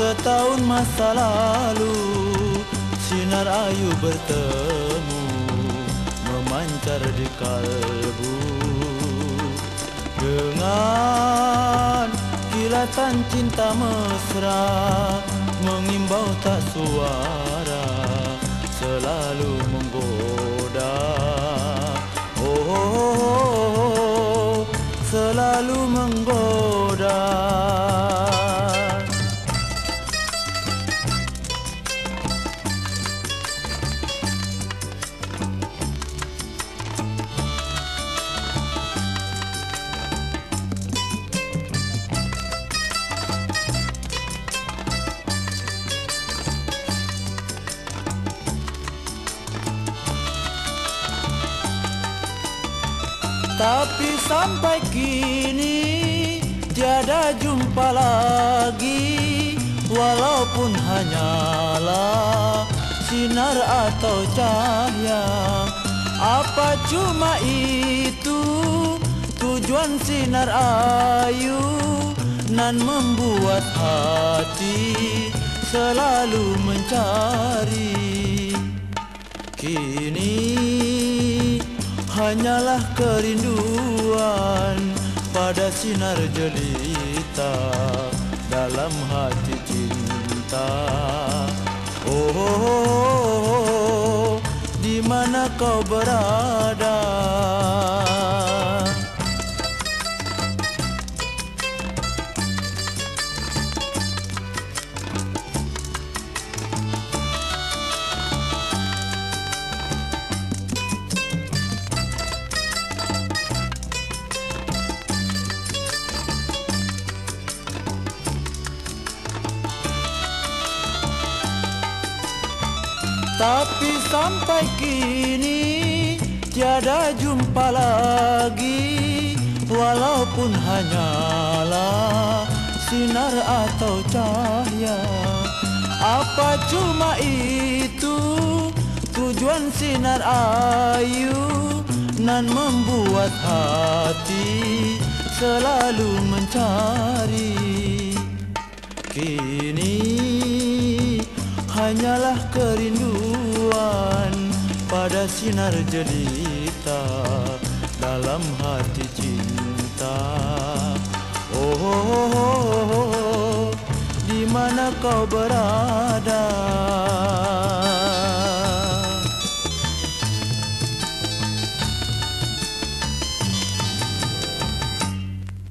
Setahun masa lalu Sinar ayu bertemu Memancar di kalbu Dengan kilatan cinta mesra Mengimbau tak suara Selalu menggoda Oh, oh, oh, oh selalu menggoda Tapi sampai kini tiada jumpa lagi. Walaupun hanyalah sinar atau cahaya. Apa cuma itu? Tujuan sinar ayu Nan membuat hati selalu mencari hanyalah kerinduan pada sinar jelita dalam hati cinta. Oh, oh, oh, oh di mana kau berada? Tapi sampai kini tiada jumpa lagi. Walaupun hanyalah sinar atau cahaya. Apa cuma itu? Tujuan sinar ayu Nan membuat hati selalu mencari. Kini hanyalah kerinduan pada sinar jelita dalam hati cinta. Oh, oh, oh, oh, oh di mana kau berada?